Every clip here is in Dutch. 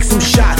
take some shots.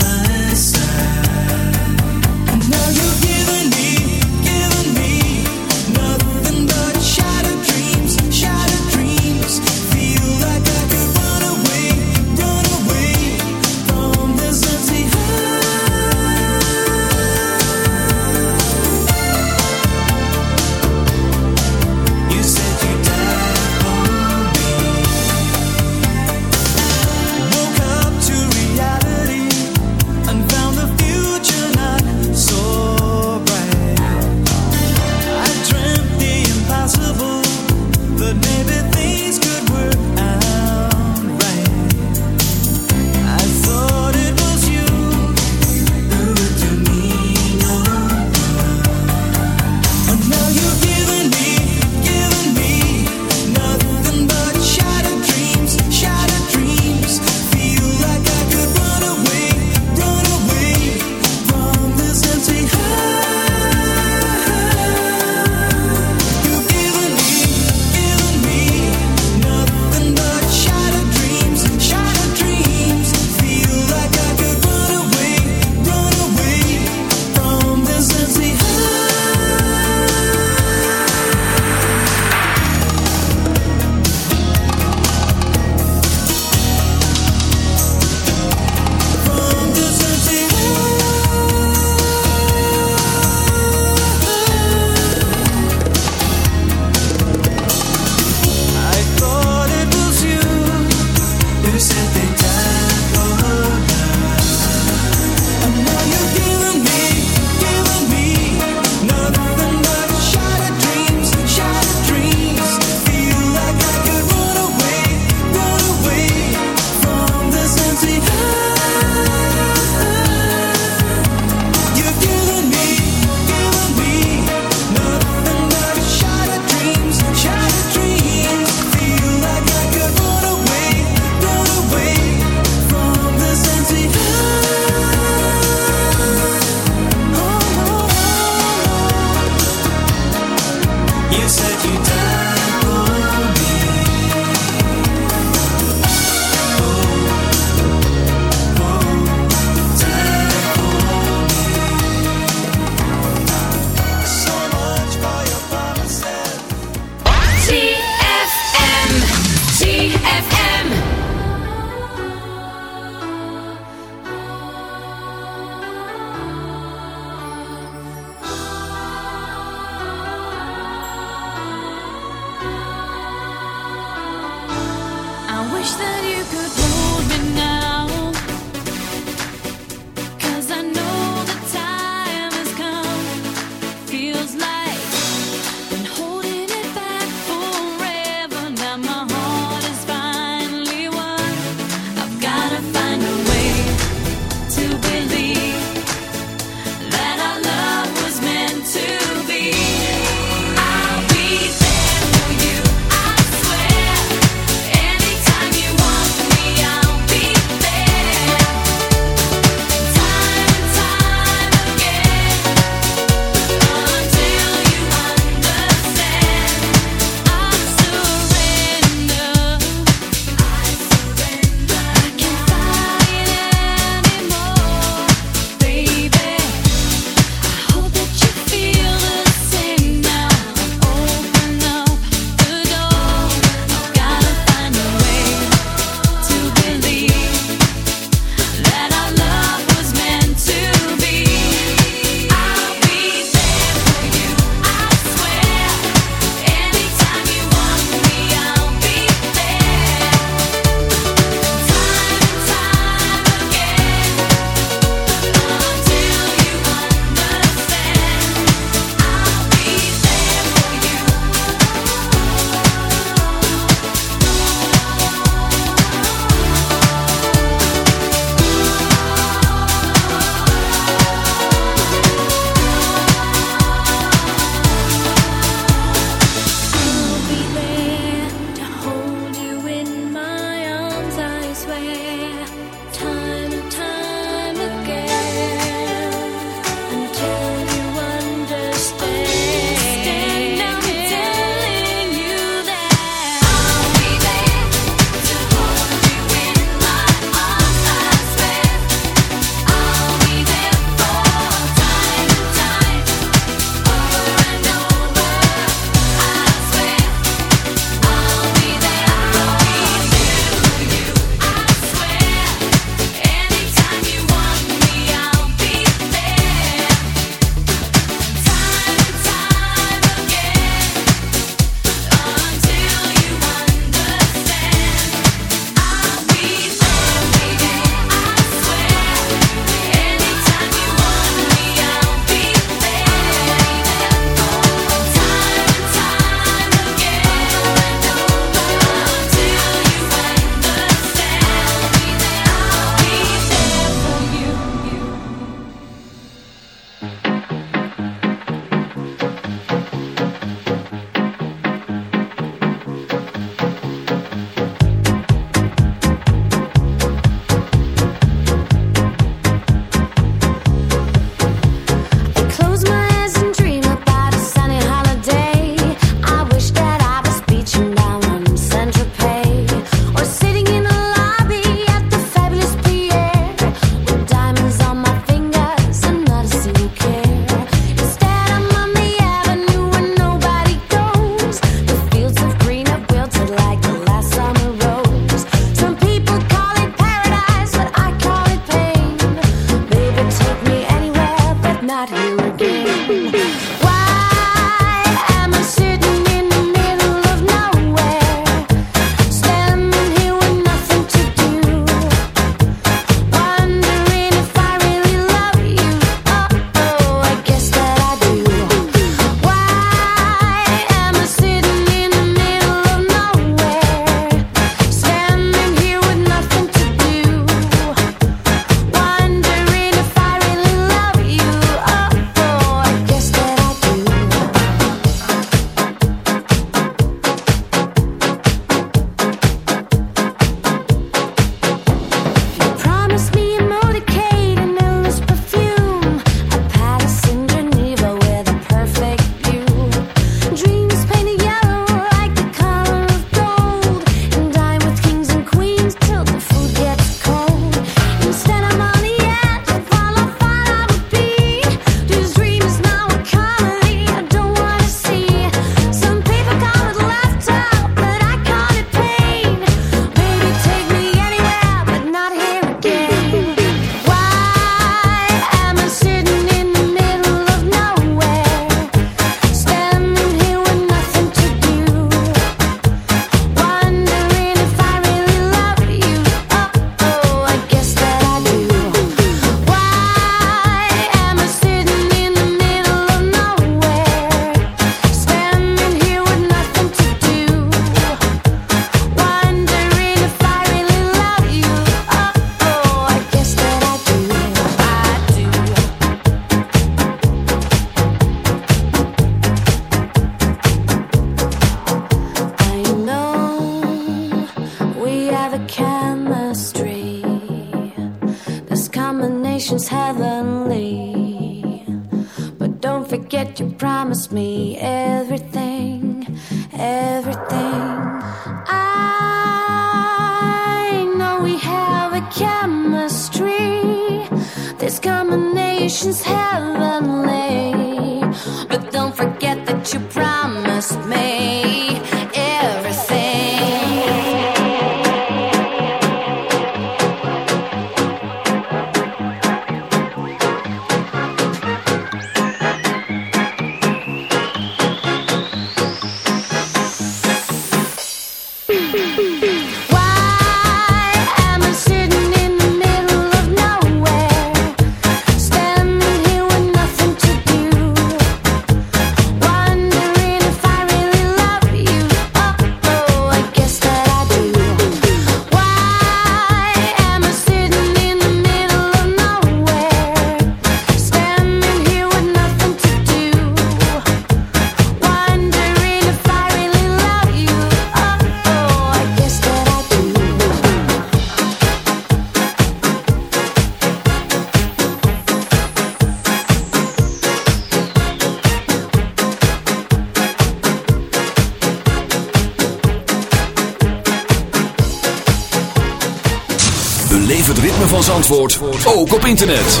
Zandvoort ook op internet.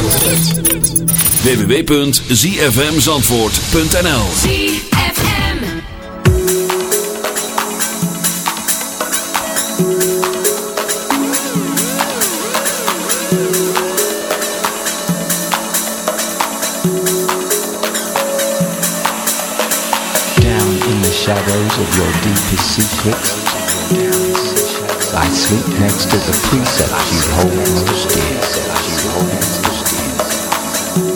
www.zfmzandvoort.nl ZFM. Down in the shadows of your deepest secrets, I sleep next to the precepts you hold most dear.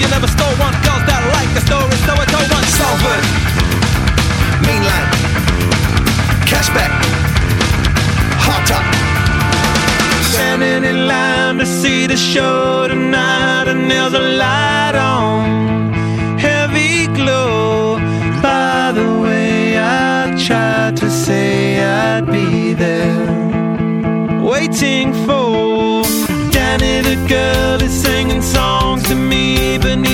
You never stole one. Girls that like the story, so I told one. Salford, mainland, cashback, hot top. Standing in line to see the show tonight, and there's a light on, heavy glow. By the way, I tried to say I'd be there, waiting for Danny the girl baby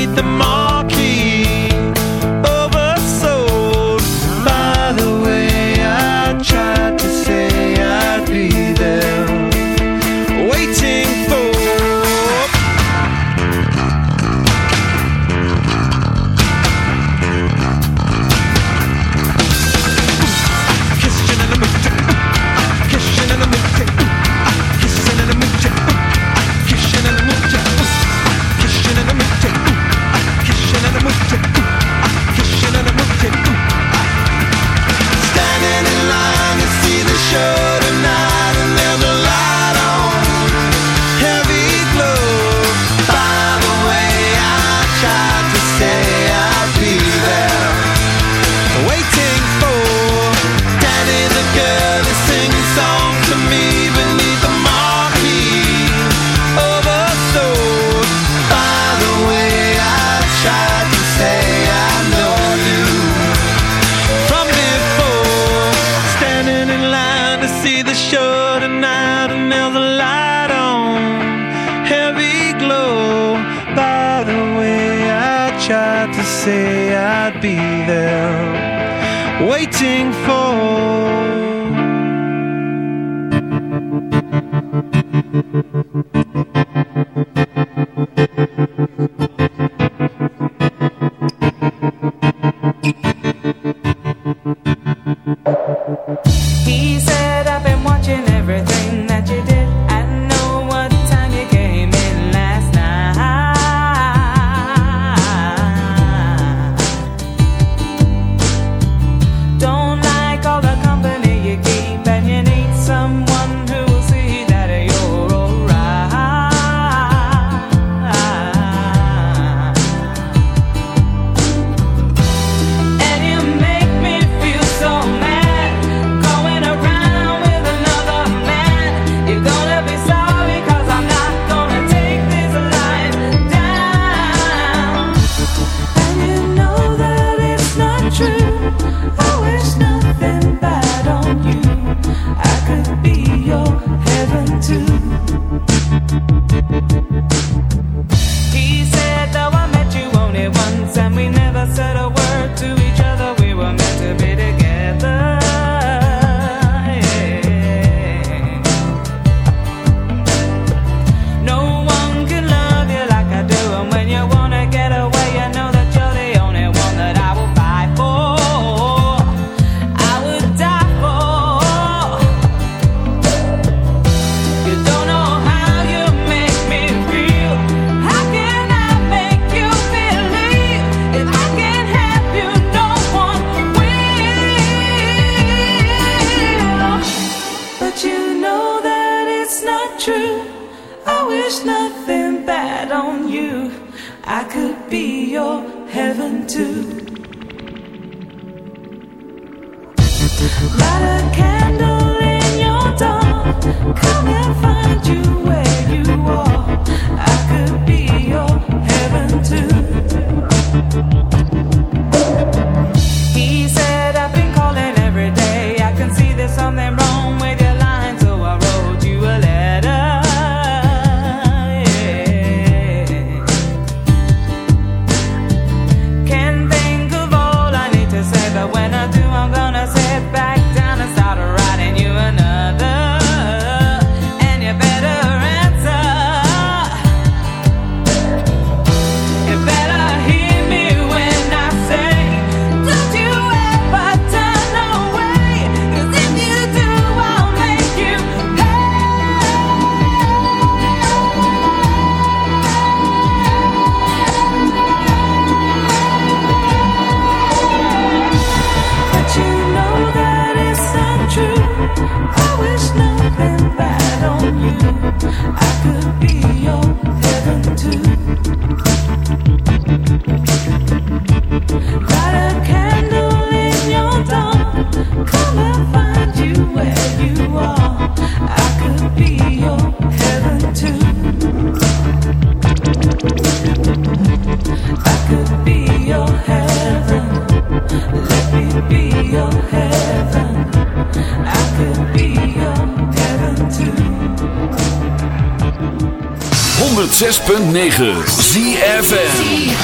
106.9 ZFN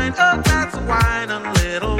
wine, a glass of wine, a little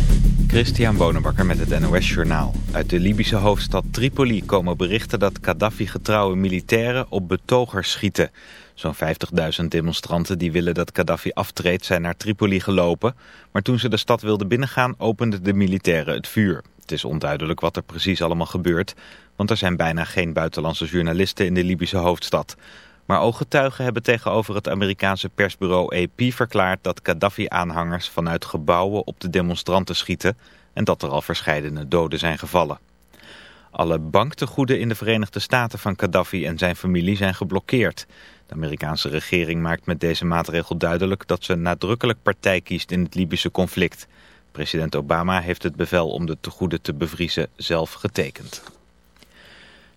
Christian Bonenbakker met het NOS Journaal. Uit de Libische hoofdstad Tripoli komen berichten dat Gaddafi-getrouwe militairen op betogers schieten. Zo'n 50.000 demonstranten die willen dat Gaddafi aftreedt zijn naar Tripoli gelopen. Maar toen ze de stad wilden binnengaan openden de militairen het vuur. Het is onduidelijk wat er precies allemaal gebeurt, want er zijn bijna geen buitenlandse journalisten in de Libische hoofdstad. Maar ooggetuigen hebben tegenover het Amerikaanse persbureau AP verklaard dat Gaddafi-aanhangers vanuit gebouwen op de demonstranten schieten en dat er al verscheidene doden zijn gevallen. Alle banktegoeden in de Verenigde Staten van Gaddafi en zijn familie zijn geblokkeerd. De Amerikaanse regering maakt met deze maatregel duidelijk dat ze nadrukkelijk partij kiest in het Libische conflict. President Obama heeft het bevel om de tegoeden te bevriezen zelf getekend.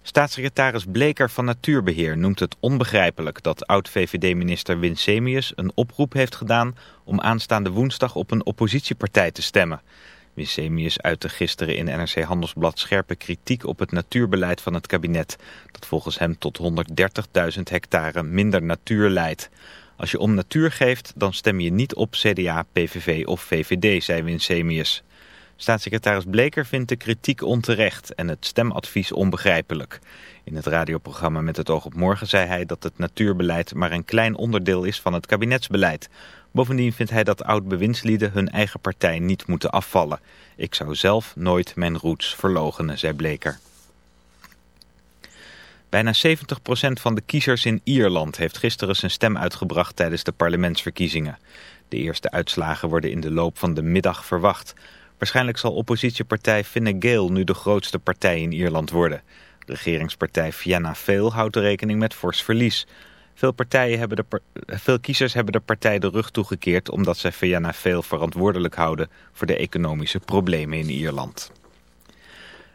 Staatssecretaris Bleker van Natuurbeheer noemt het onbegrijpelijk dat oud-VVD-minister Winsemius een oproep heeft gedaan om aanstaande woensdag op een oppositiepartij te stemmen. Winsemius uitte gisteren in NRC Handelsblad scherpe kritiek op het natuurbeleid van het kabinet, dat volgens hem tot 130.000 hectare minder natuur leidt. Als je om natuur geeft, dan stem je niet op CDA, PVV of VVD, zei Winsemius. Staatssecretaris Bleker vindt de kritiek onterecht en het stemadvies onbegrijpelijk. In het radioprogramma Met het oog op morgen zei hij dat het natuurbeleid maar een klein onderdeel is van het kabinetsbeleid. Bovendien vindt hij dat oud-bewindslieden hun eigen partij niet moeten afvallen. Ik zou zelf nooit mijn roots verlogenen, zei Bleker. Bijna 70% van de kiezers in Ierland heeft gisteren zijn stem uitgebracht tijdens de parlementsverkiezingen. De eerste uitslagen worden in de loop van de middag verwacht. Waarschijnlijk zal oppositiepartij Fine Gael nu de grootste partij in Ierland worden. Regeringspartij Fianna Fáil houdt rekening met fors verlies. Veel, partijen hebben de veel kiezers hebben de partij de rug toegekeerd omdat zij Fianna Fáil verantwoordelijk houden voor de economische problemen in Ierland.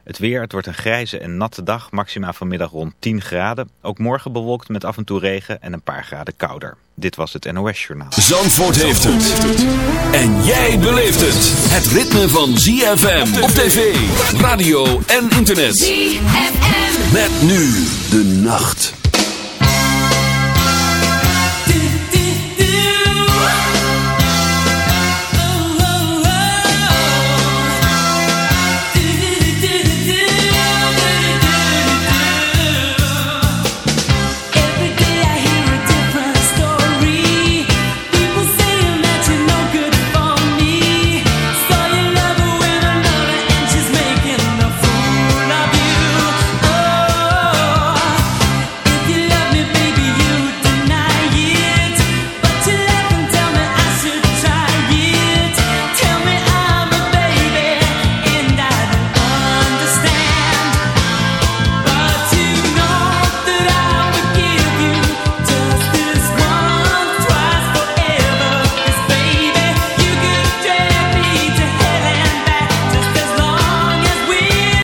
Het weer, het wordt een grijze en natte dag, maxima vanmiddag rond 10 graden. Ook morgen bewolkt met af en toe regen en een paar graden kouder. Dit was het NOS Journaal. Zandvoort heeft het. En jij beleeft het. Het ritme van ZFM op tv, radio en internet. ZFM. Met nu de nacht.